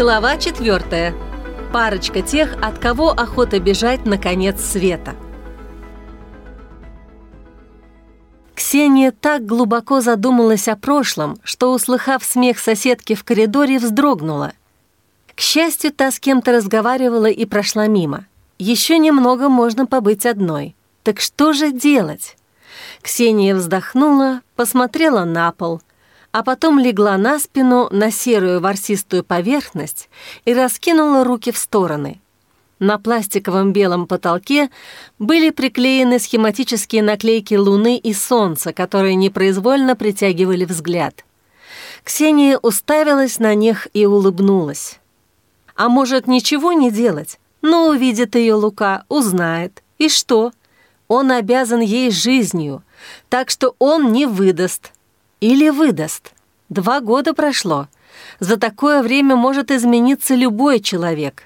Глава четвертая. Парочка тех, от кого охота бежать на конец света. Ксения так глубоко задумалась о прошлом, что, услыхав смех соседки в коридоре, вздрогнула. К счастью, та с кем-то разговаривала и прошла мимо. Еще немного можно побыть одной. Так что же делать? Ксения вздохнула, посмотрела на пол — а потом легла на спину на серую ворсистую поверхность и раскинула руки в стороны. На пластиковом белом потолке были приклеены схематические наклейки Луны и Солнца, которые непроизвольно притягивали взгляд. Ксения уставилась на них и улыбнулась. А может, ничего не делать? Но увидит ее Лука, узнает. И что? Он обязан ей жизнью, так что он не выдаст, или выдаст. Два года прошло. За такое время может измениться любой человек.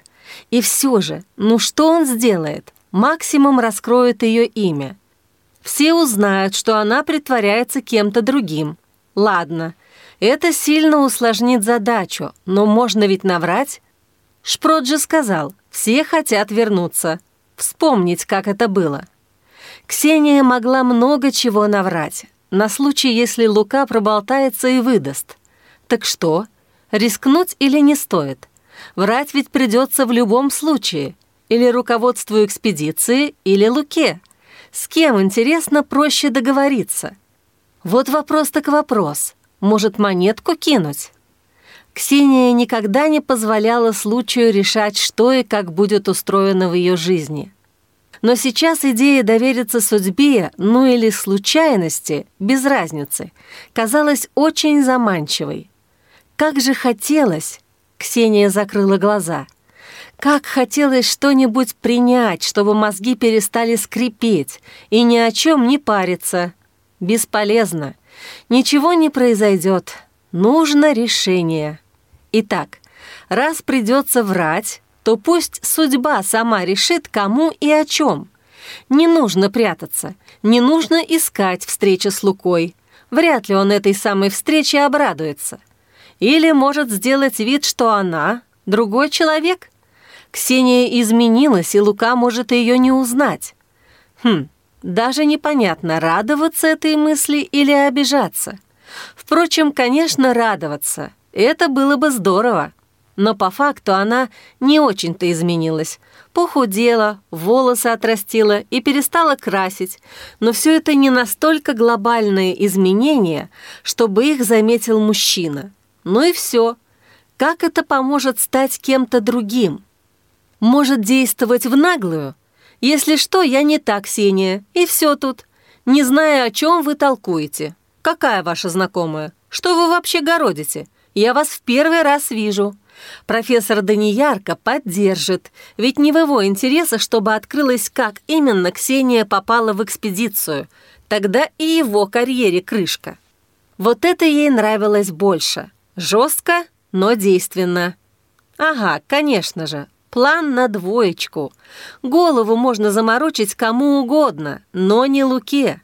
И все же, ну что он сделает? Максимум раскроет ее имя. Все узнают, что она притворяется кем-то другим. Ладно, это сильно усложнит задачу, но можно ведь наврать. Шпрот же сказал, все хотят вернуться. Вспомнить, как это было. Ксения могла много чего наврать на случай, если Лука проболтается и выдаст. Так что, рискнуть или не стоит? Врать ведь придется в любом случае. Или руководству экспедиции, или Луке. С кем, интересно, проще договориться? Вот вопрос так вопрос. Может, монетку кинуть? Ксения никогда не позволяла случаю решать, что и как будет устроено в ее жизни. Но сейчас идея довериться судьбе, ну или случайности, без разницы, казалась очень заманчивой. Как же хотелось, Ксения закрыла глаза, как хотелось что-нибудь принять, чтобы мозги перестали скрипеть и ни о чем не париться. Бесполезно. Ничего не произойдет. Нужно решение. Итак, раз придется врать, то пусть судьба сама решит, кому и о чем. Не нужно прятаться, не нужно искать встречи с Лукой. Вряд ли он этой самой встрече обрадуется. Или может сделать вид, что она — другой человек. Ксения изменилась, и Лука может ее не узнать. Хм, даже непонятно, радоваться этой мысли или обижаться. Впрочем, конечно, радоваться. Это было бы здорово. Но по факту она не очень-то изменилась. Похудела, волосы отрастила и перестала красить. Но все это не настолько глобальные изменения, чтобы их заметил мужчина. Ну и все. Как это поможет стать кем-то другим? Может действовать в наглую? Если что, я не так, Ксения, и все тут. Не знаю, о чем вы толкуете. Какая ваша знакомая? Что вы вообще городите? Я вас в первый раз вижу. Профессор Даниярко поддержит, ведь не в его интересах, чтобы открылось, как именно Ксения попала в экспедицию. Тогда и его карьере крышка. Вот это ей нравилось больше. Жестко, но действенно. Ага, конечно же, план на двоечку. Голову можно заморочить кому угодно, но не Луке.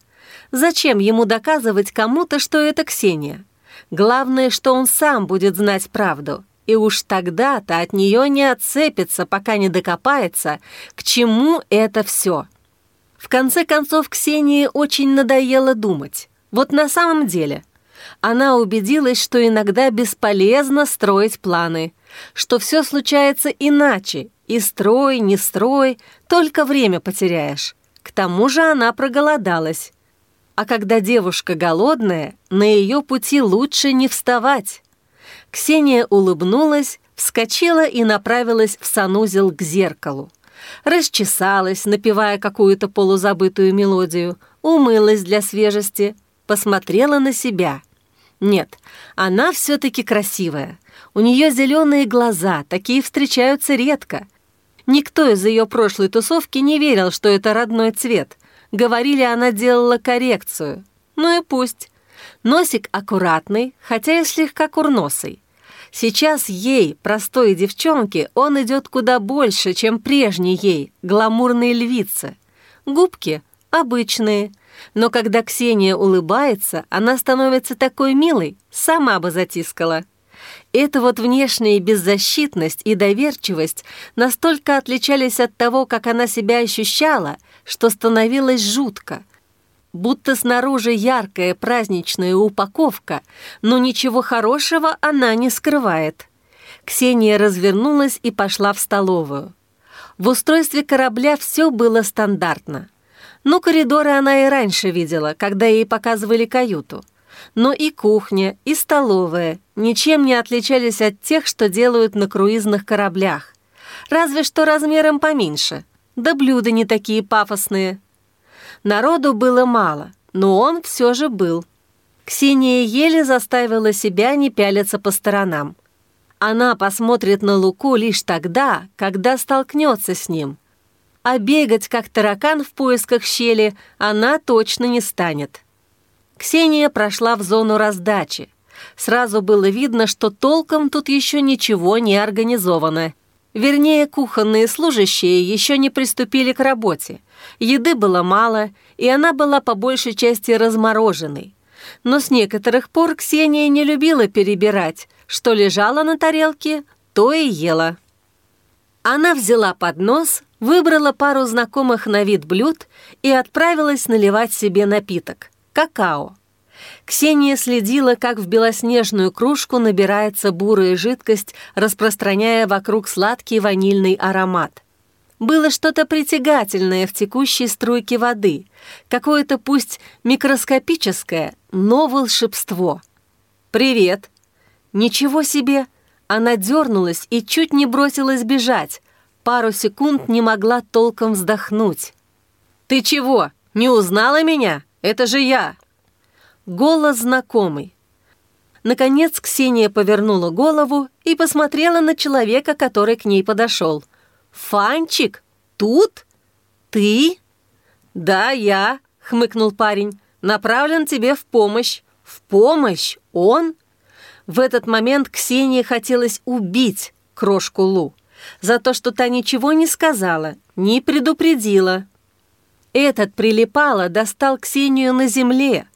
Зачем ему доказывать кому-то, что это Ксения? Главное, что он сам будет знать правду и уж тогда-то от нее не отцепится, пока не докопается, к чему это все. В конце концов, Ксении очень надоело думать. Вот на самом деле. Она убедилась, что иногда бесполезно строить планы, что все случается иначе, и строй, не строй, только время потеряешь. К тому же она проголодалась. А когда девушка голодная, на ее пути лучше не вставать. Ксения улыбнулась, вскочила и направилась в санузел к зеркалу. Расчесалась, напевая какую-то полузабытую мелодию, умылась для свежести, посмотрела на себя. Нет, она все-таки красивая. У нее зеленые глаза, такие встречаются редко. Никто из ее прошлой тусовки не верил, что это родной цвет. Говорили, она делала коррекцию. Ну и пусть. Носик аккуратный, хотя и слегка курносый. Сейчас ей, простой девчонке, он идет куда больше, чем прежней ей, гламурной львице. Губки обычные, но когда Ксения улыбается, она становится такой милой, сама бы затискала. Эта вот внешняя беззащитность и доверчивость настолько отличались от того, как она себя ощущала, что становилось жутко. Будто снаружи яркая праздничная упаковка, но ничего хорошего она не скрывает. Ксения развернулась и пошла в столовую. В устройстве корабля все было стандартно. Ну, коридоры она и раньше видела, когда ей показывали каюту. Но и кухня, и столовая ничем не отличались от тех, что делают на круизных кораблях. Разве что размером поменьше. Да блюда не такие пафосные. Народу было мало, но он все же был. Ксения еле заставила себя не пялиться по сторонам. Она посмотрит на Луку лишь тогда, когда столкнется с ним. А бегать, как таракан в поисках щели, она точно не станет. Ксения прошла в зону раздачи. Сразу было видно, что толком тут еще ничего не организовано. Вернее, кухонные служащие еще не приступили к работе. Еды было мало, и она была по большей части размороженной. Но с некоторых пор Ксения не любила перебирать. Что лежало на тарелке, то и ела. Она взяла поднос, выбрала пару знакомых на вид блюд и отправилась наливать себе напиток какао. Ксения следила, как в белоснежную кружку набирается бурая жидкость, распространяя вокруг сладкий ванильный аромат. Было что-то притягательное в текущей струйке воды, какое-то пусть микроскопическое, но волшебство. «Привет!» «Ничего себе!» Она дернулась и чуть не бросилась бежать. Пару секунд не могла толком вздохнуть. «Ты чего, не узнала меня?» Это же я!» Голос знакомый. Наконец Ксения повернула голову и посмотрела на человека, который к ней подошел. «Фанчик? Тут? Ты?» «Да, я», — хмыкнул парень. «Направлен тебе в помощь». «В помощь? Он?» В этот момент Ксении хотелось убить крошку Лу за то, что та ничего не сказала, не предупредила, этот прилипало достал Ксению на земле,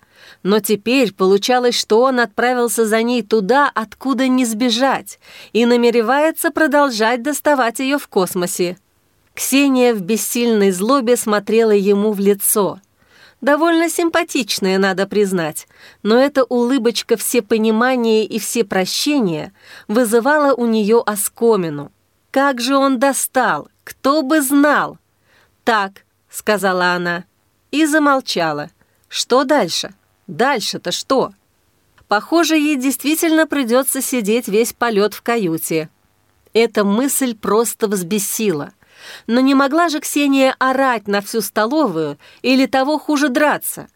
но теперь получалось, что он отправился за ней туда, откуда не сбежать, и намеревается продолжать доставать ее в космосе. Ксения в бессильной злобе смотрела ему в лицо. Довольно симпатичная, надо признать, но эта улыбочка всепонимания и всепрощения вызывала у нее оскомину. Как же он достал, кто бы знал! Так, сказала она. И замолчала. Что дальше? Дальше-то что? Похоже, ей действительно придется сидеть весь полет в каюте. Эта мысль просто взбесила. Но не могла же Ксения орать на всю столовую или того хуже драться.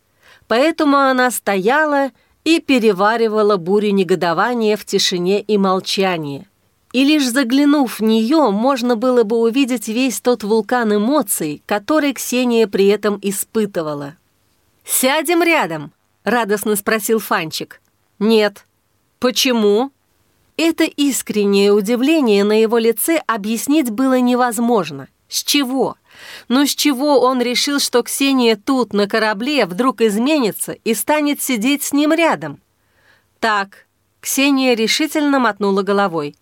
Поэтому она стояла и переваривала бурю негодования в тишине и молчании. И лишь заглянув в нее, можно было бы увидеть весь тот вулкан эмоций, который Ксения при этом испытывала. «Сядем рядом?» — радостно спросил Фанчик. «Нет». «Почему?» Это искреннее удивление на его лице объяснить было невозможно. С чего? Но с чего он решил, что Ксения тут, на корабле, вдруг изменится и станет сидеть с ним рядом? Так, Ксения решительно мотнула головой.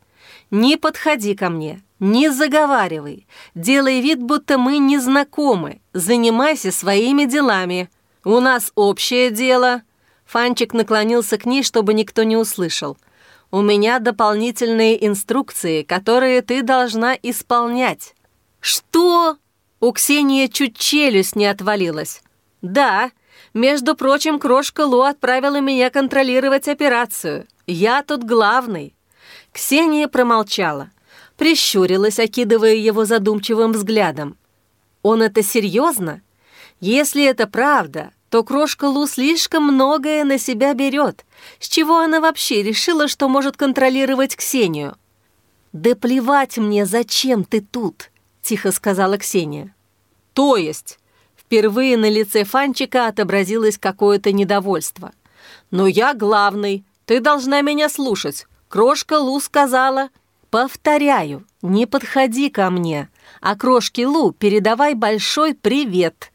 Не подходи ко мне, не заговаривай, делай вид, будто мы не знакомы, занимайся своими делами. У нас общее дело». Фанчик наклонился к ней, чтобы никто не услышал. «У меня дополнительные инструкции, которые ты должна исполнять». «Что?» У Ксении чуть челюсть не отвалилась. «Да, между прочим, крошка Лу отправила меня контролировать операцию. Я тут главный. Ксения промолчала, прищурилась, окидывая его задумчивым взглядом. «Он это серьезно? Если это правда, то крошка Лу слишком многое на себя берет. С чего она вообще решила, что может контролировать Ксению?» «Да плевать мне, зачем ты тут?» — тихо сказала Ксения. «То есть?» Впервые на лице Фанчика отобразилось какое-то недовольство. «Но я главный, ты должна меня слушать. Крошка Лу сказала, «Повторяю, не подходи ко мне, а крошке Лу передавай большой привет».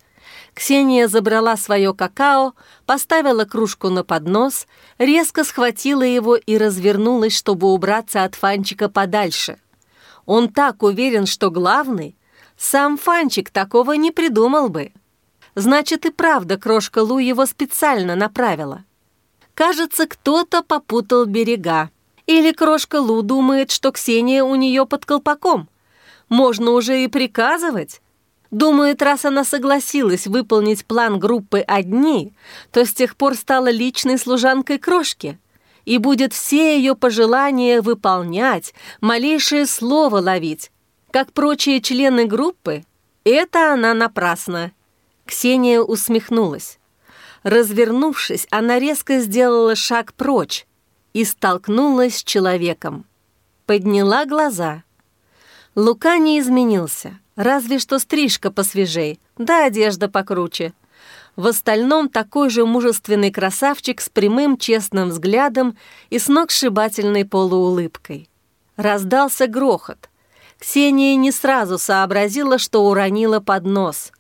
Ксения забрала свое какао, поставила кружку на поднос, резко схватила его и развернулась, чтобы убраться от Фанчика подальше. Он так уверен, что главный. Сам Фанчик такого не придумал бы. Значит, и правда крошка Лу его специально направила. Кажется, кто-то попутал берега. Или крошка Лу думает, что Ксения у нее под колпаком. Можно уже и приказывать. Думает, раз она согласилась выполнить план группы одни, то с тех пор стала личной служанкой крошки и будет все ее пожелания выполнять, малейшее слово ловить. Как прочие члены группы, это она напрасно. Ксения усмехнулась. Развернувшись, она резко сделала шаг прочь и столкнулась с человеком. Подняла глаза. Лука не изменился. Разве что стрижка посвежей, да одежда покруче. В остальном такой же мужественный красавчик с прямым честным взглядом и сногсшибательной полуулыбкой. Раздался грохот. Ксения не сразу сообразила, что уронила поднос.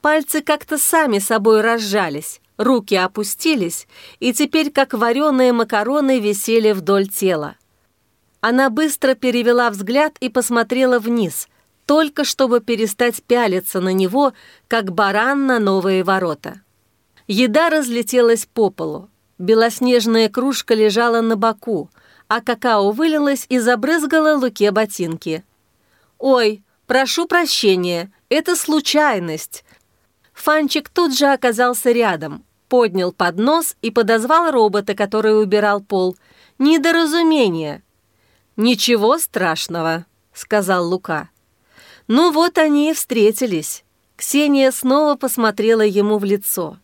Пальцы как-то сами собой разжались, руки опустились, и теперь, как вареные макароны, висели вдоль тела. Она быстро перевела взгляд и посмотрела вниз – только чтобы перестать пялиться на него, как баран на новые ворота. Еда разлетелась по полу. Белоснежная кружка лежала на боку, а какао вылилось и забрызгало Луке ботинки. «Ой, прошу прощения, это случайность!» Фанчик тут же оказался рядом, поднял поднос и подозвал робота, который убирал пол. «Недоразумение!» «Ничего страшного», — сказал Лука. Ну вот они и встретились. Ксения снова посмотрела ему в лицо.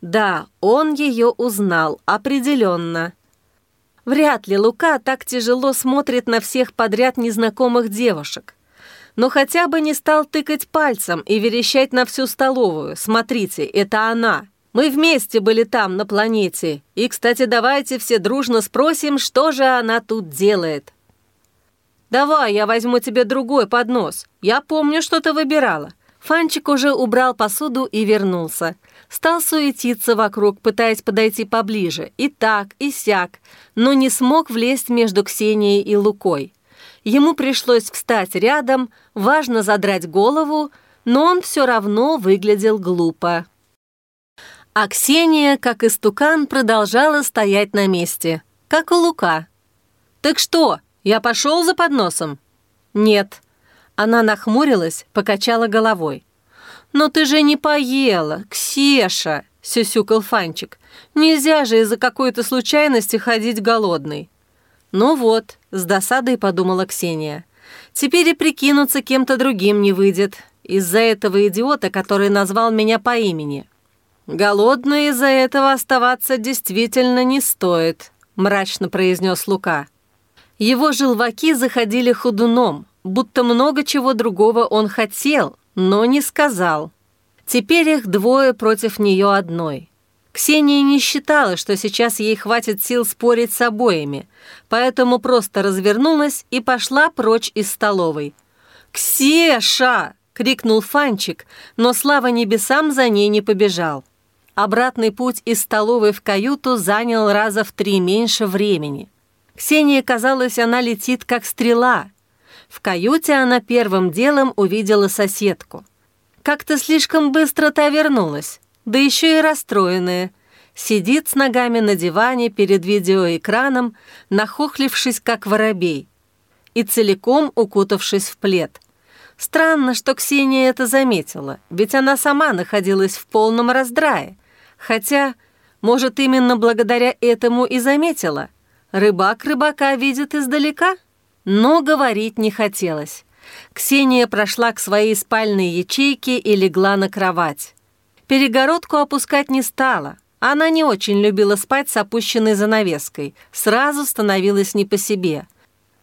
Да, он ее узнал, определенно. Вряд ли Лука так тяжело смотрит на всех подряд незнакомых девушек. Но хотя бы не стал тыкать пальцем и верещать на всю столовую. Смотрите, это она. Мы вместе были там, на планете. И, кстати, давайте все дружно спросим, что же она тут делает. «Давай, я возьму тебе другой поднос. Я помню, что ты выбирала». Фанчик уже убрал посуду и вернулся. Стал суетиться вокруг, пытаясь подойти поближе. И так, и сяк, но не смог влезть между Ксенией и Лукой. Ему пришлось встать рядом, важно задрать голову, но он все равно выглядел глупо. А Ксения, как истукан, продолжала стоять на месте, как у Лука. «Так что, я пошел за подносом?» «Нет». Она нахмурилась, покачала головой. «Но ты же не поела, Ксеша!» — сюсюкал Фанчик. «Нельзя же из-за какой-то случайности ходить голодный». «Ну вот», — с досадой подумала Ксения. «Теперь и прикинуться кем-то другим не выйдет, из-за этого идиота, который назвал меня по имени». «Голодной из-за этого оставаться действительно не стоит», — мрачно произнес Лука. Его желваки заходили ходуном, будто много чего другого он хотел, но не сказал. Теперь их двое против нее одной. Ксения не считала, что сейчас ей хватит сил спорить с обоими, поэтому просто развернулась и пошла прочь из столовой. «Ксеша!» — крикнул Фанчик, но слава небесам за ней не побежал. Обратный путь из столовой в каюту занял раза в три меньше времени. Ксении казалось, она летит как стрела. В каюте она первым делом увидела соседку. Как-то слишком быстро та вернулась, да еще и расстроенная. Сидит с ногами на диване перед видеоэкраном, нахохлившись как воробей, и целиком укутавшись в плед. Странно, что Ксения это заметила, ведь она сама находилась в полном раздрае. Хотя, может, именно благодаря этому и заметила – Рыбак рыбака видит издалека? Но говорить не хотелось. Ксения прошла к своей спальной ячейке и легла на кровать. Перегородку опускать не стала. Она не очень любила спать с опущенной занавеской. Сразу становилась не по себе.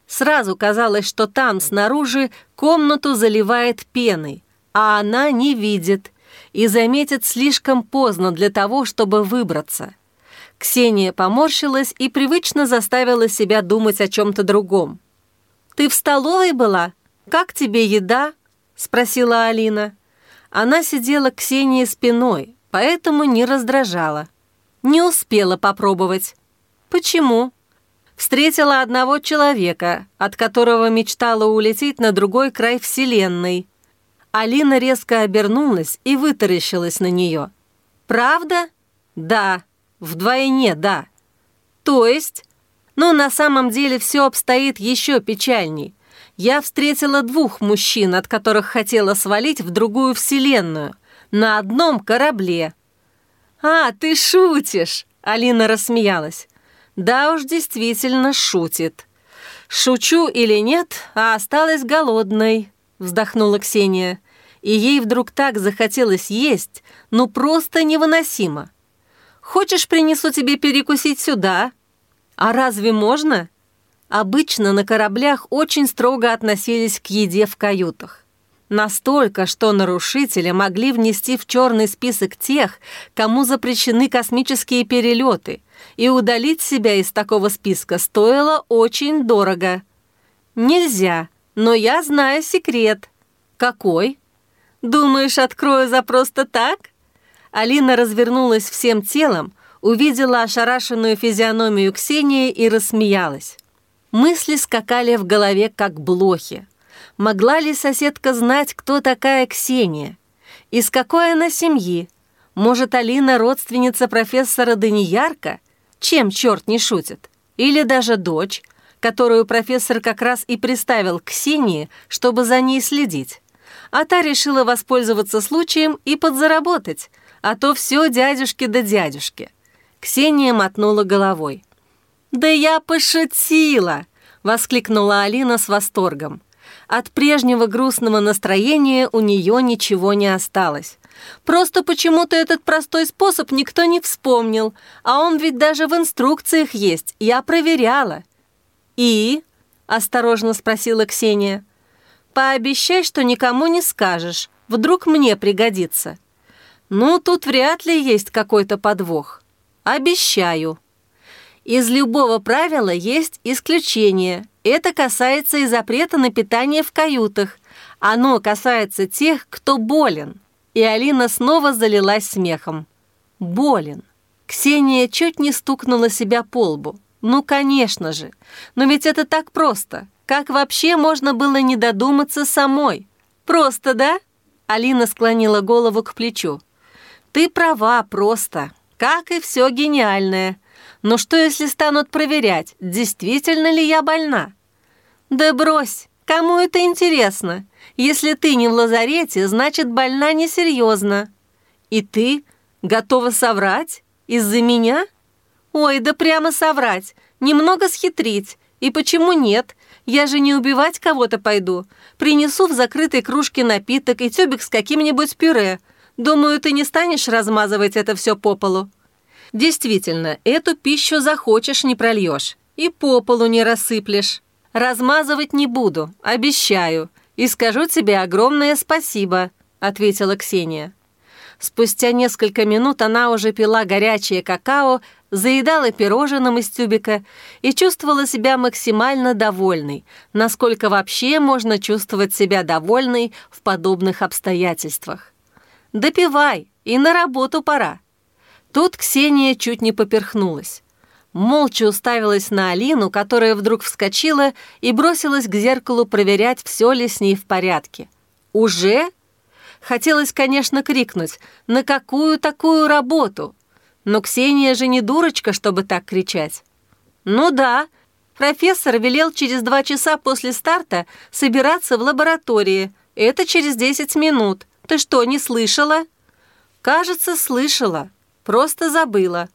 Сразу казалось, что там, снаружи, комнату заливает пеной, а она не видит и заметит слишком поздно для того, чтобы выбраться. Ксения поморщилась и привычно заставила себя думать о чем-то другом. «Ты в столовой была? Как тебе еда?» — спросила Алина. Она сидела Ксении спиной, поэтому не раздражала. Не успела попробовать. Почему? Встретила одного человека, от которого мечтала улететь на другой край Вселенной. Алина резко обернулась и вытаращилась на нее. «Правда?» «Да. Вдвойне да». «То есть?» «Ну, на самом деле все обстоит еще печальней. Я встретила двух мужчин, от которых хотела свалить в другую вселенную. На одном корабле». «А, ты шутишь!» — Алина рассмеялась. «Да уж, действительно шутит». «Шучу или нет, а осталась голодной», — вздохнула Ксения. И ей вдруг так захотелось есть, ну просто невыносимо. «Хочешь, принесу тебе перекусить сюда?» «А разве можно?» Обычно на кораблях очень строго относились к еде в каютах. Настолько, что нарушители могли внести в черный список тех, кому запрещены космические перелеты, и удалить себя из такого списка стоило очень дорого. Нельзя, но я знаю секрет. Какой? Думаешь, открою за просто так? Алина развернулась всем телом, увидела ошарашенную физиономию Ксении и рассмеялась. Мысли скакали в голове, как блохи. Могла ли соседка знать, кто такая Ксения? Из какой она семьи? Может, Алина родственница профессора Даниярка? Чем черт не шутит? Или даже дочь, которую профессор как раз и приставил к Ксении, чтобы за ней следить? А та решила воспользоваться случаем и подзаработать, а то все дядюшки да дядюшки. Ксения мотнула головой. «Да я пошутила!» — воскликнула Алина с восторгом. От прежнего грустного настроения у нее ничего не осталось. Просто почему-то этот простой способ никто не вспомнил, а он ведь даже в инструкциях есть, я проверяла. «И?» — осторожно спросила Ксения. «Пообещай, что никому не скажешь, вдруг мне пригодится». «Ну, тут вряд ли есть какой-то подвох. Обещаю». Из любого правила есть исключение. Это касается и запрета на питание в каютах. Оно касается тех, кто болен. И Алина снова залилась смехом. Болен. Ксения чуть не стукнула себя по лбу. Ну, конечно же. Но ведь это так просто. Как вообще можно было не додуматься самой? Просто, да? Алина склонила голову к плечу. Ты права, просто. Как и все гениальное. Но что, если станут проверять, действительно ли я больна? Да брось, кому это интересно? Если ты не в лазарете, значит, больна несерьезно. И ты готова соврать? Из-за меня? Ой, да прямо соврать, немного схитрить. И почему нет? Я же не убивать кого-то пойду. Принесу в закрытой кружке напиток и тюбик с каким-нибудь пюре. Думаю, ты не станешь размазывать это все по полу. Действительно, эту пищу захочешь не прольешь и по полу не рассыплешь. Размазывать не буду, обещаю, и скажу тебе огромное спасибо», — ответила Ксения. Спустя несколько минут она уже пила горячее какао, заедала пирожным из тюбика и чувствовала себя максимально довольной, насколько вообще можно чувствовать себя довольной в подобных обстоятельствах. «Допивай, и на работу пора», Тут Ксения чуть не поперхнулась. Молча уставилась на Алину, которая вдруг вскочила и бросилась к зеркалу проверять, все ли с ней в порядке. «Уже?» Хотелось, конечно, крикнуть «На какую такую работу?» Но Ксения же не дурочка, чтобы так кричать. «Ну да, профессор велел через два часа после старта собираться в лаборатории. Это через десять минут. Ты что, не слышала?» «Кажется, слышала», Просто забыла.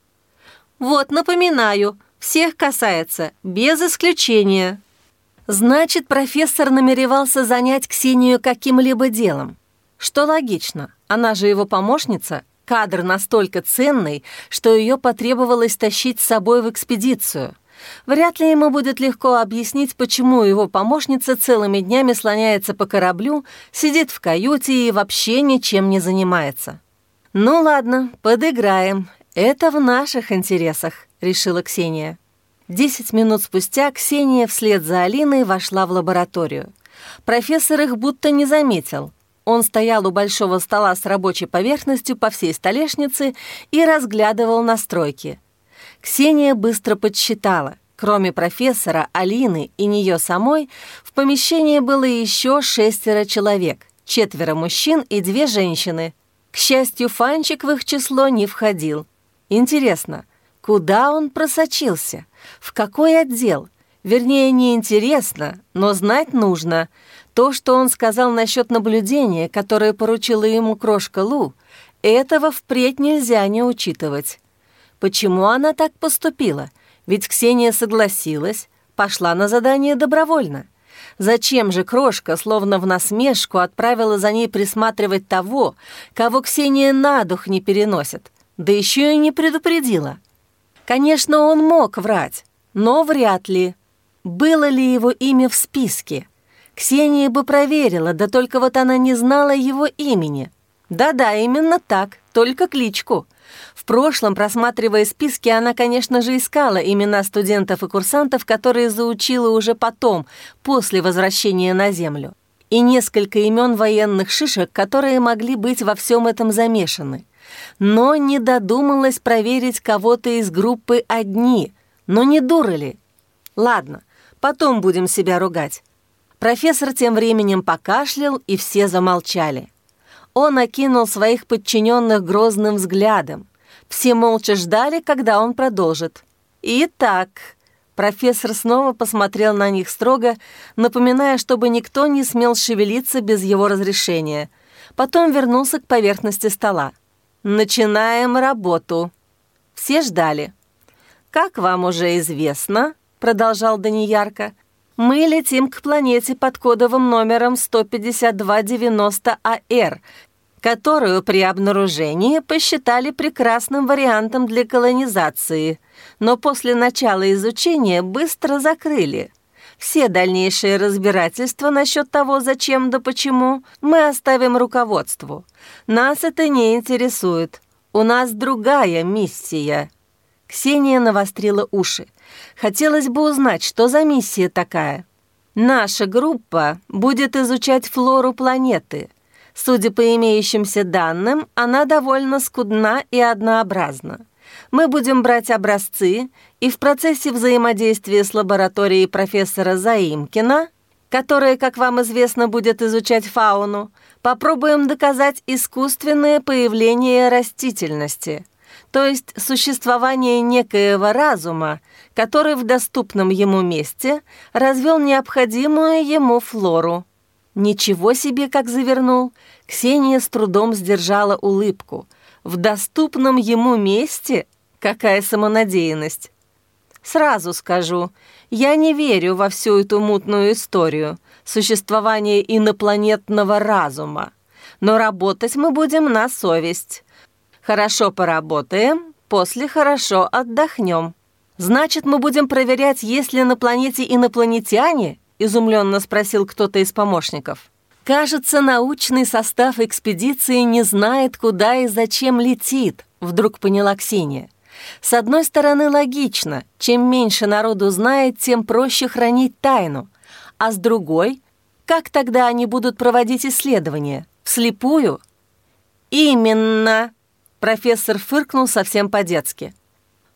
Вот, напоминаю, всех касается, без исключения. Значит, профессор намеревался занять Ксению каким-либо делом. Что логично, она же его помощница, кадр настолько ценный, что ее потребовалось тащить с собой в экспедицию. Вряд ли ему будет легко объяснить, почему его помощница целыми днями слоняется по кораблю, сидит в каюте и вообще ничем не занимается. «Ну ладно, подыграем. Это в наших интересах», — решила Ксения. Десять минут спустя Ксения вслед за Алиной вошла в лабораторию. Профессор их будто не заметил. Он стоял у большого стола с рабочей поверхностью по всей столешнице и разглядывал настройки. Ксения быстро подсчитала. Кроме профессора, Алины и нее самой, в помещении было еще шестеро человек, четверо мужчин и две женщины. К счастью, Фанчик в их число не входил. Интересно, куда он просочился? В какой отдел? Вернее, не интересно, но знать нужно. То, что он сказал насчет наблюдения, которое поручила ему крошка Лу, этого впредь нельзя не учитывать. Почему она так поступила? Ведь Ксения согласилась, пошла на задание добровольно. Зачем же крошка, словно в насмешку, отправила за ней присматривать того, кого Ксения на дух не переносит, да еще и не предупредила? Конечно, он мог врать, но вряд ли. Было ли его имя в списке? Ксения бы проверила, да только вот она не знала его имени. Да-да, именно так, только кличку. В прошлом, просматривая списки, она, конечно же, искала имена студентов и курсантов, которые заучила уже потом, после возвращения на Землю. И несколько имен военных шишек, которые могли быть во всем этом замешаны. Но не додумалась проверить кого-то из группы одни. Но не дура ли? Ладно, потом будем себя ругать. Профессор тем временем покашлял, и все замолчали. Он окинул своих подчиненных грозным взглядом. Все молча ждали, когда он продолжит. «Итак...» Профессор снова посмотрел на них строго, напоминая, чтобы никто не смел шевелиться без его разрешения. Потом вернулся к поверхности стола. «Начинаем работу». Все ждали. «Как вам уже известно», — продолжал Даниярко, «мы летим к планете под кодовым номером 15290АР, которую при обнаружении посчитали прекрасным вариантом для колонизации, но после начала изучения быстро закрыли. Все дальнейшие разбирательства насчет того, зачем да почему, мы оставим руководству. Нас это не интересует. У нас другая миссия. Ксения навострила уши. Хотелось бы узнать, что за миссия такая. Наша группа будет изучать флору планеты – Судя по имеющимся данным, она довольно скудна и однообразна. Мы будем брать образцы и в процессе взаимодействия с лабораторией профессора Заимкина, которая, как вам известно, будет изучать фауну, попробуем доказать искусственное появление растительности, то есть существование некоего разума, который в доступном ему месте развел необходимую ему флору. Ничего себе, как завернул! Ксения с трудом сдержала улыбку. В доступном ему месте? Какая самонадеянность! Сразу скажу, я не верю во всю эту мутную историю существования инопланетного разума. Но работать мы будем на совесть. Хорошо поработаем, после хорошо отдохнем. Значит, мы будем проверять, есть ли на планете инопланетяне — изумленно спросил кто-то из помощников. «Кажется, научный состав экспедиции не знает, куда и зачем летит», — вдруг поняла Ксения. «С одной стороны, логично. Чем меньше народу знает, тем проще хранить тайну. А с другой, как тогда они будут проводить исследования? Вслепую?» «Именно!» — профессор фыркнул совсем по-детски.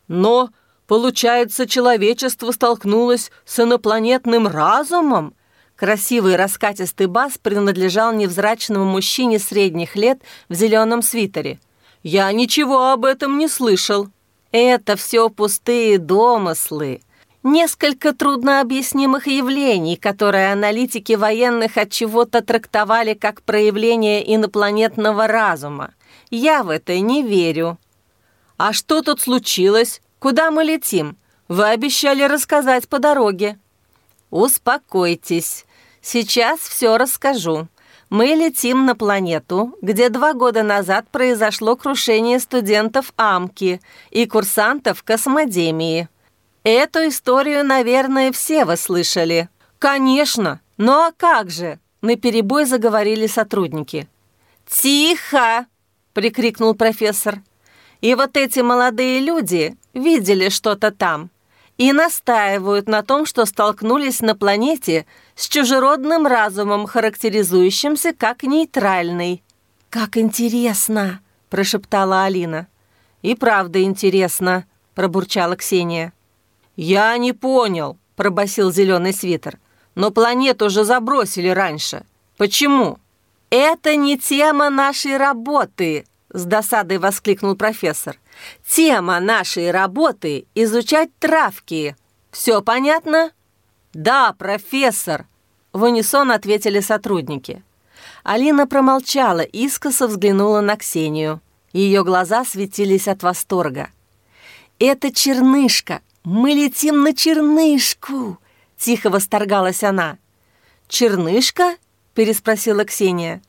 «Но Получается, человечество столкнулось с инопланетным разумом? Красивый раскатистый бас принадлежал невзрачному мужчине средних лет в зеленом свитере. «Я ничего об этом не слышал». «Это все пустые домыслы», Несколько труднообъяснимых явлений, которые аналитики военных от чего-то трактовали как проявление инопланетного разума. Я в это не верю. А что тут случилось? Куда мы летим? Вы обещали рассказать по дороге». «Успокойтесь. Сейчас все расскажу. Мы летим на планету, где два года назад произошло крушение студентов Амки и курсантов Космодемии. Эту историю, наверное, все вы слышали». «Конечно! Ну а как же?» — наперебой заговорили сотрудники. «Тихо!» — прикрикнул профессор. «И вот эти молодые люди видели что-то там. и настаивают на том, что столкнулись на планете с чужеродным разумом, характеризующимся как нейтральный. «Как интересно!» — прошептала Алина. «И правда интересно», — пробурчала Ксения. «Я не понял», — пробасил зеленый свитер. «Но планету же забросили раньше. Почему?» «Это не тема нашей работы», — с досадой воскликнул профессор. «Тема нашей работы — изучать травки. Все понятно?» «Да, профессор», — в унисон ответили сотрудники. Алина промолчала, искоса взглянула на Ксению. Ее глаза светились от восторга. «Это чернышка! Мы летим на чернышку!» — тихо восторгалась она. «Чернышка?» — переспросила Ксения.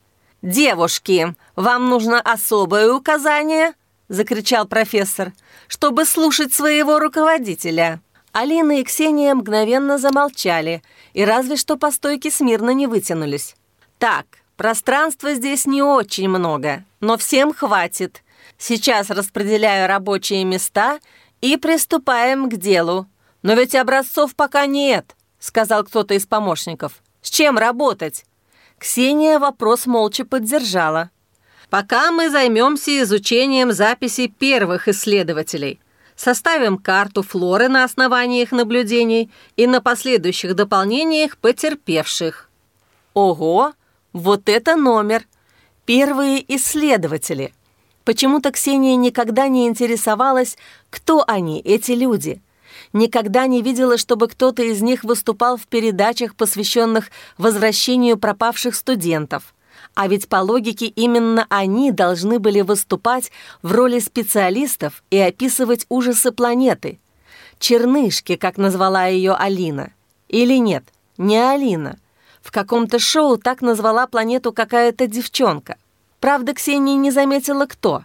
«Девушки, вам нужно особое указание?» — закричал профессор, «чтобы слушать своего руководителя». Алина и Ксения мгновенно замолчали и разве что по стойке смирно не вытянулись. «Так, пространства здесь не очень много, но всем хватит. Сейчас распределяю рабочие места и приступаем к делу. Но ведь образцов пока нет», — сказал кто-то из помощников. «С чем работать?» Ксения вопрос молча поддержала. «Пока мы займемся изучением записей первых исследователей. Составим карту флоры на основании их наблюдений и на последующих дополнениях потерпевших». «Ого! Вот это номер! Первые исследователи!» Почему-то Ксения никогда не интересовалась, кто они, эти люди – никогда не видела, чтобы кто-то из них выступал в передачах, посвященных возвращению пропавших студентов. А ведь по логике именно они должны были выступать в роли специалистов и описывать ужасы планеты. Чернышки, как назвала ее Алина. Или нет, не Алина. В каком-то шоу так назвала планету какая-то девчонка. Правда, Ксения не заметила, кто.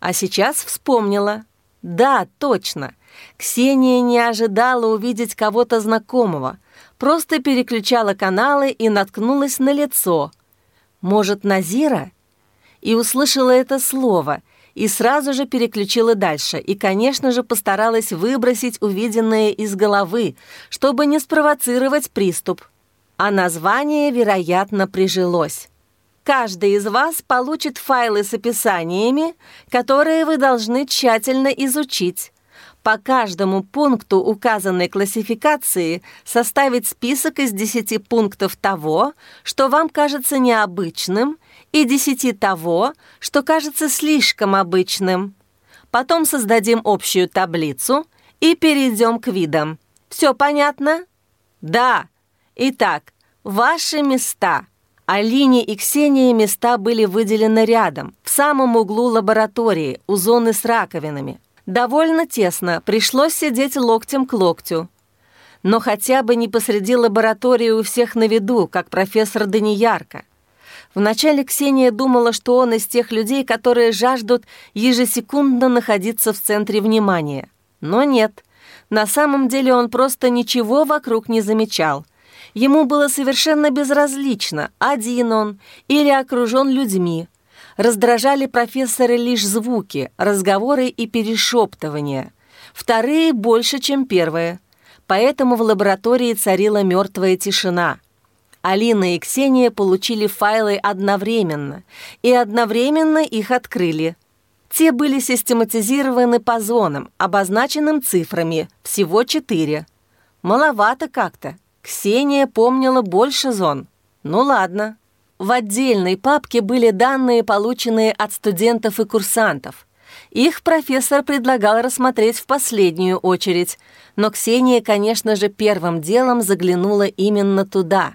А сейчас вспомнила. Да, точно — Ксения не ожидала увидеть кого-то знакомого, просто переключала каналы и наткнулась на лицо. Может, Назира? И услышала это слово, и сразу же переключила дальше, и, конечно же, постаралась выбросить увиденное из головы, чтобы не спровоцировать приступ. А название, вероятно, прижилось. Каждый из вас получит файлы с описаниями, которые вы должны тщательно изучить по каждому пункту указанной классификации составить список из 10 пунктов того, что вам кажется необычным, и 10 того, что кажется слишком обычным. Потом создадим общую таблицу и перейдем к видам. Все понятно? Да. Итак, ваши места. Алине и Ксении места были выделены рядом, в самом углу лаборатории, у зоны с раковинами. Довольно тесно, пришлось сидеть локтем к локтю. Но хотя бы не посреди лаборатории у всех на виду, как профессор Даниярка. Вначале Ксения думала, что он из тех людей, которые жаждут ежесекундно находиться в центре внимания. Но нет, на самом деле он просто ничего вокруг не замечал. Ему было совершенно безразлично, один он или окружен людьми. Раздражали профессора лишь звуки, разговоры и перешептывания. Вторые больше, чем первые. Поэтому в лаборатории царила мертвая тишина. Алина и Ксения получили файлы одновременно, и одновременно их открыли. Те были систематизированы по зонам, обозначенным цифрами, всего четыре. Маловато как-то. Ксения помнила больше зон. Ну ладно. В отдельной папке были данные, полученные от студентов и курсантов. Их профессор предлагал рассмотреть в последнюю очередь, но Ксения, конечно же, первым делом заглянула именно туда.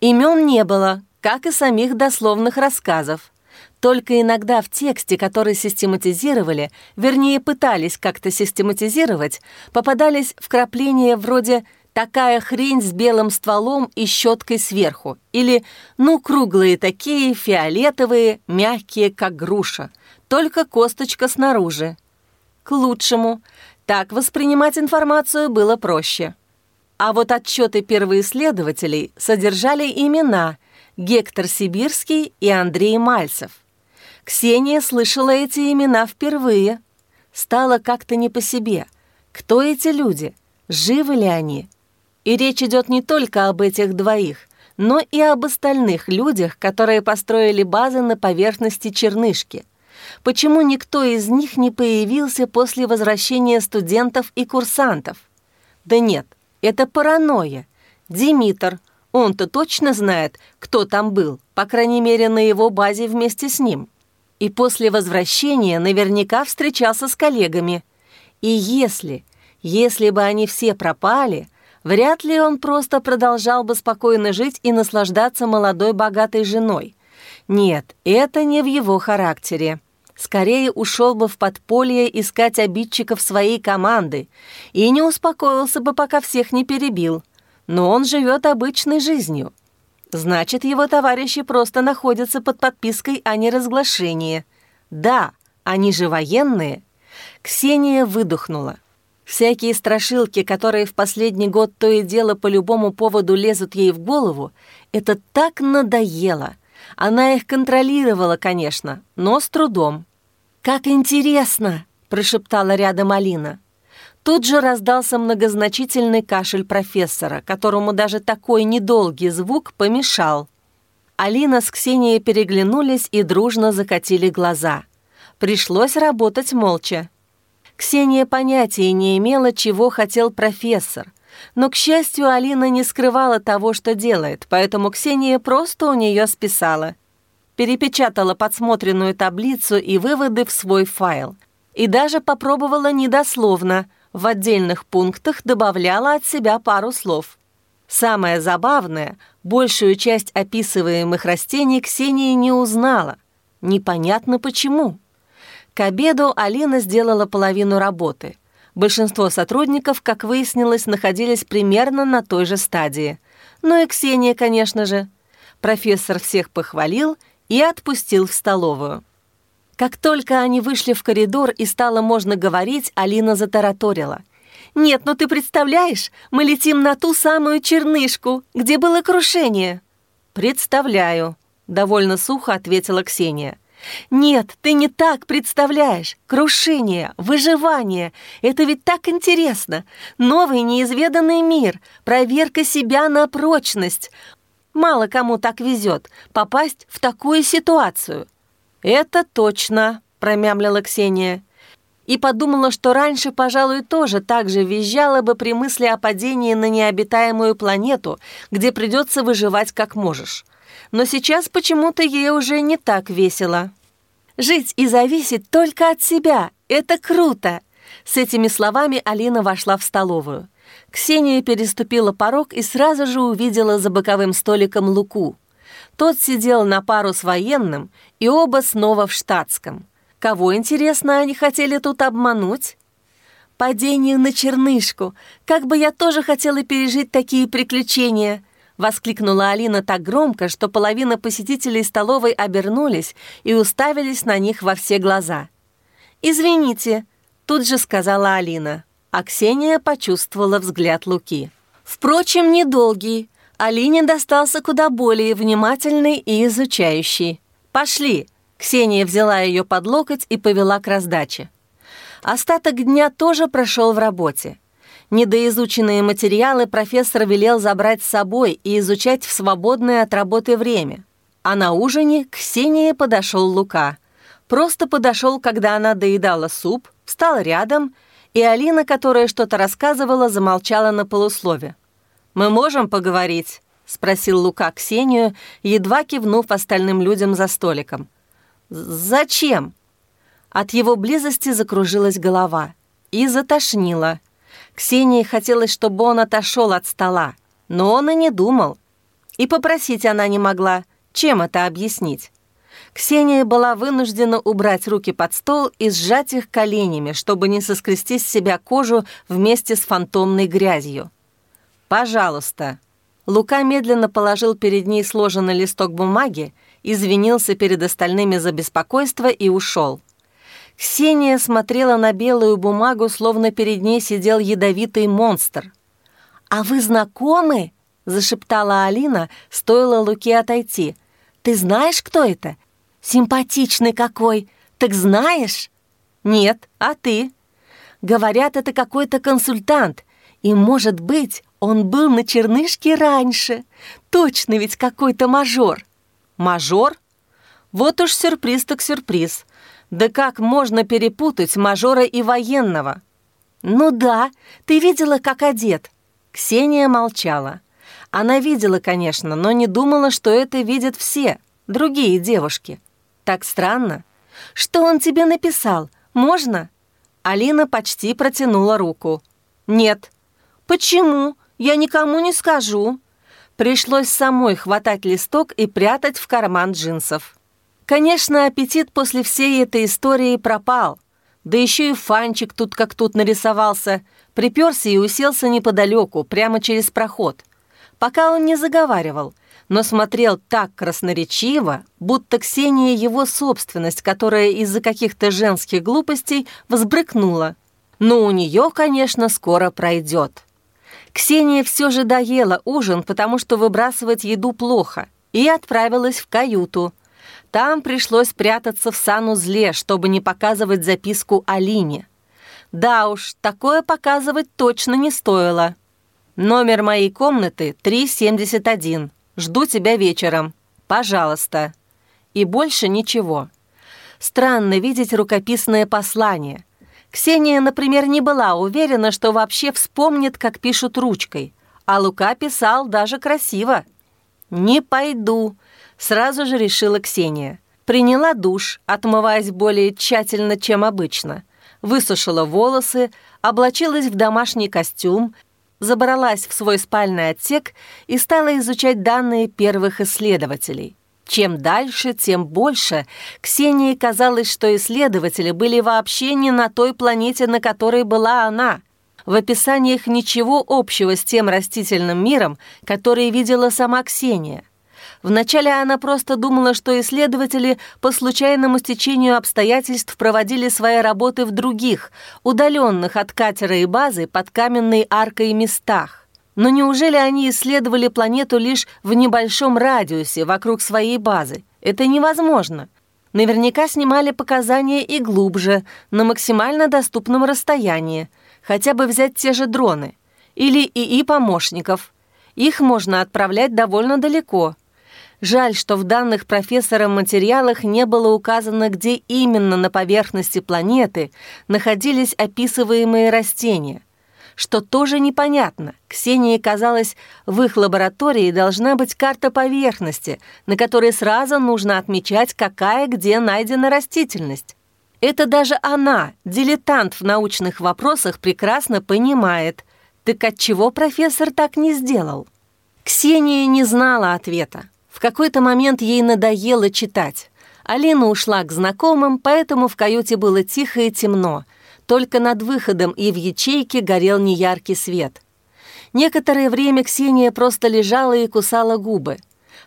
Имен не было, как и самих дословных рассказов. Только иногда в тексте, который систематизировали, вернее, пытались как-то систематизировать, попадались вкрапления вроде такая хрень с белым стволом и щеткой сверху. Или, ну, круглые такие, фиолетовые, мягкие, как груша. Только косточка снаружи. К лучшему. Так воспринимать информацию было проще. А вот отчеты первоисследователей содержали имена Гектор Сибирский и Андрей Мальцев. Ксения слышала эти имена впервые. Стало как-то не по себе. Кто эти люди? живы ли они. И речь идет не только об этих двоих, но и об остальных людях, которые построили базы на поверхности чернышки. Почему никто из них не появился после возвращения студентов и курсантов? Да нет, это паранойя. Димитр, он-то точно знает, кто там был, по крайней мере, на его базе вместе с ним. И после возвращения наверняка встречался с коллегами. И если, если бы они все пропали, вряд ли он просто продолжал бы спокойно жить и наслаждаться молодой богатой женой. Нет, это не в его характере. Скорее ушел бы в подполье искать обидчиков своей команды и не успокоился бы, пока всех не перебил но он живет обычной жизнью. Значит, его товарищи просто находятся под подпиской о неразглашении. Да, они же военные. Ксения выдохнула. Всякие страшилки, которые в последний год то и дело по любому поводу лезут ей в голову, это так надоело. Она их контролировала, конечно, но с трудом. «Как интересно!» – прошептала рядом Алина. Тут же раздался многозначительный кашель профессора, которому даже такой недолгий звук помешал. Алина с Ксенией переглянулись и дружно закатили глаза. Пришлось работать молча. Ксения понятия не имела, чего хотел профессор. Но, к счастью, Алина не скрывала того, что делает, поэтому Ксения просто у нее списала. Перепечатала подсмотренную таблицу и выводы в свой файл. И даже попробовала недословно – в отдельных пунктах добавляла от себя пару слов. Самое забавное, большую часть описываемых растений Ксения не узнала. Непонятно почему. К обеду Алина сделала половину работы. Большинство сотрудников, как выяснилось, находились примерно на той же стадии. Ну и Ксения, конечно же. Профессор всех похвалил и отпустил в столовую. Как только они вышли в коридор и стало можно говорить, Алина затараторила. «Нет, ну ты представляешь, мы летим на ту самую чернышку, где было крушение». «Представляю», — довольно сухо ответила Ксения. «Нет, ты не так представляешь. Крушение, выживание — это ведь так интересно. Новый неизведанный мир, проверка себя на прочность. Мало кому так везет попасть в такую ситуацию. «Это точно», — промямлила Ксения. И подумала, что раньше, пожалуй, тоже так же визжала бы при мысли о падении на необитаемую планету, где придется выживать как можешь. Но сейчас почему-то ей уже не так весело. «Жить и зависеть только от себя. Это круто!» С этими словами Алина вошла в столовую. Ксения переступила порог и сразу же увидела за боковым столиком Луку. Тот сидел на пару с военным, и оба снова в штатском. Кого, интересно, они хотели тут обмануть? «Падение на чернышку! Как бы я тоже хотела пережить такие приключения!» Воскликнула Алина так громко, что половина посетителей столовой обернулись и уставились на них во все глаза. «Извините», — тут же сказала Алина, а Ксения почувствовала взгляд Луки. «Впрочем, недолгий. Алине достался куда более внимательный и изучающий. «Пошли!» Ксения взяла ее под локоть и повела к раздаче. Остаток дня тоже прошел в работе. Недоизученные материалы профессор велел забрать с собой и изучать в свободное от работы время. А на ужине к Ксении подошел Лука. Просто подошел, когда она доедала суп, встал рядом, и Алина, которая что-то рассказывала, замолчала на полуслове. «Мы можем поговорить?» — спросил Лука Ксению, едва кивнув остальным людям за столиком. «Зачем?» От его близости закружилась голова и затошнила. Ксении хотелось, чтобы он отошел от стола, но он и не думал. И попросить она не могла. Чем это объяснить? Ксения была вынуждена убрать руки под стол и сжать их коленями, чтобы не соскрести с себя кожу вместе с фантомной грязью. «Пожалуйста». Лука медленно положил перед ней сложенный листок бумаги, извинился перед остальными за беспокойство и ушел. Ксения смотрела на белую бумагу, словно перед ней сидел ядовитый монстр. «А вы знакомы?» — зашептала Алина, стоило Луке отойти. «Ты знаешь, кто это? Симпатичный какой! Так знаешь?» «Нет, а ты?» «Говорят, это какой-то консультант, И, может быть, он был на чернышке раньше. Точно ведь какой-то мажор. Мажор? Вот уж сюрприз так сюрприз. Да как можно перепутать мажора и военного? Ну да, ты видела, как одет. Ксения молчала. Она видела, конечно, но не думала, что это видят все, другие девушки. Так странно. Что он тебе написал? Можно? Алина почти протянула руку. Нет. Почему? Я никому не скажу. Пришлось самой хватать листок и прятать в карман джинсов. Конечно, аппетит после всей этой истории пропал. Да еще и Фанчик тут как тут нарисовался, приперся и уселся неподалеку, прямо через проход. Пока он не заговаривал, но смотрел так красноречиво, будто Ксения его собственность, которая из-за каких-то женских глупостей взбрыкнула. Но у нее, конечно, скоро пройдет. Ксения все же доела ужин, потому что выбрасывать еду плохо, и отправилась в каюту. Там пришлось прятаться в санузле, чтобы не показывать записку Алине. Да уж, такое показывать точно не стоило. Номер моей комнаты 371. Жду тебя вечером. Пожалуйста. И больше ничего. Странно видеть рукописное послание. Ксения, например, не была уверена, что вообще вспомнит, как пишут ручкой. А Лука писал даже красиво. «Не пойду», — сразу же решила Ксения. Приняла душ, отмываясь более тщательно, чем обычно. Высушила волосы, облачилась в домашний костюм, забралась в свой спальный отсек и стала изучать данные первых исследователей. Чем дальше, тем больше Ксении казалось, что исследователи были вообще не на той планете, на которой была она. В описаниях ничего общего с тем растительным миром, который видела сама Ксения. Вначале она просто думала, что исследователи по случайному стечению обстоятельств проводили свои работы в других, удаленных от катера и базы под каменной аркой местах. Но неужели они исследовали планету лишь в небольшом радиусе вокруг своей базы? Это невозможно. Наверняка снимали показания и глубже, на максимально доступном расстоянии. Хотя бы взять те же дроны. Или ИИ-помощников. Их можно отправлять довольно далеко. Жаль, что в данных профессором материалах не было указано, где именно на поверхности планеты находились описываемые растения – что тоже непонятно. Ксении казалось, в их лаборатории должна быть карта поверхности, на которой сразу нужно отмечать, какая где найдена растительность. Это даже она, дилетант в научных вопросах, прекрасно понимает. Так отчего профессор так не сделал? Ксения не знала ответа. В какой-то момент ей надоело читать. Алина ушла к знакомым, поэтому в каюте было тихо и темно — только над выходом и в ячейке горел неяркий свет. Некоторое время Ксения просто лежала и кусала губы.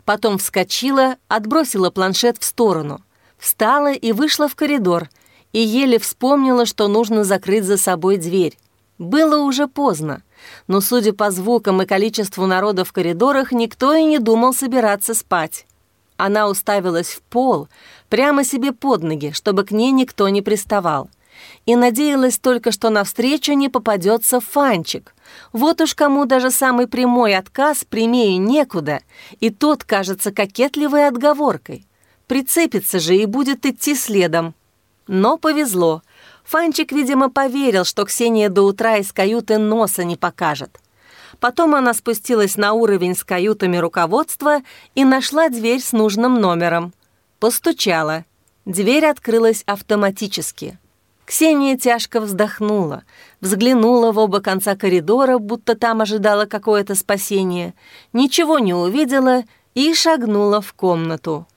Потом вскочила, отбросила планшет в сторону. Встала и вышла в коридор, и еле вспомнила, что нужно закрыть за собой дверь. Было уже поздно, но, судя по звукам и количеству народа в коридорах, никто и не думал собираться спать. Она уставилась в пол, прямо себе под ноги, чтобы к ней никто не приставал — и надеялась только, что навстречу не попадется Фанчик. Вот уж кому даже самый прямой отказ прямее некуда, и тот кажется кокетливой отговоркой. Прицепится же и будет идти следом. Но повезло. Фанчик, видимо, поверил, что Ксения до утра из каюты носа не покажет. Потом она спустилась на уровень с каютами руководства и нашла дверь с нужным номером. Постучала. Дверь открылась автоматически. Ксения тяжко вздохнула, взглянула в оба конца коридора, будто там ожидала какое-то спасение, ничего не увидела и шагнула в комнату.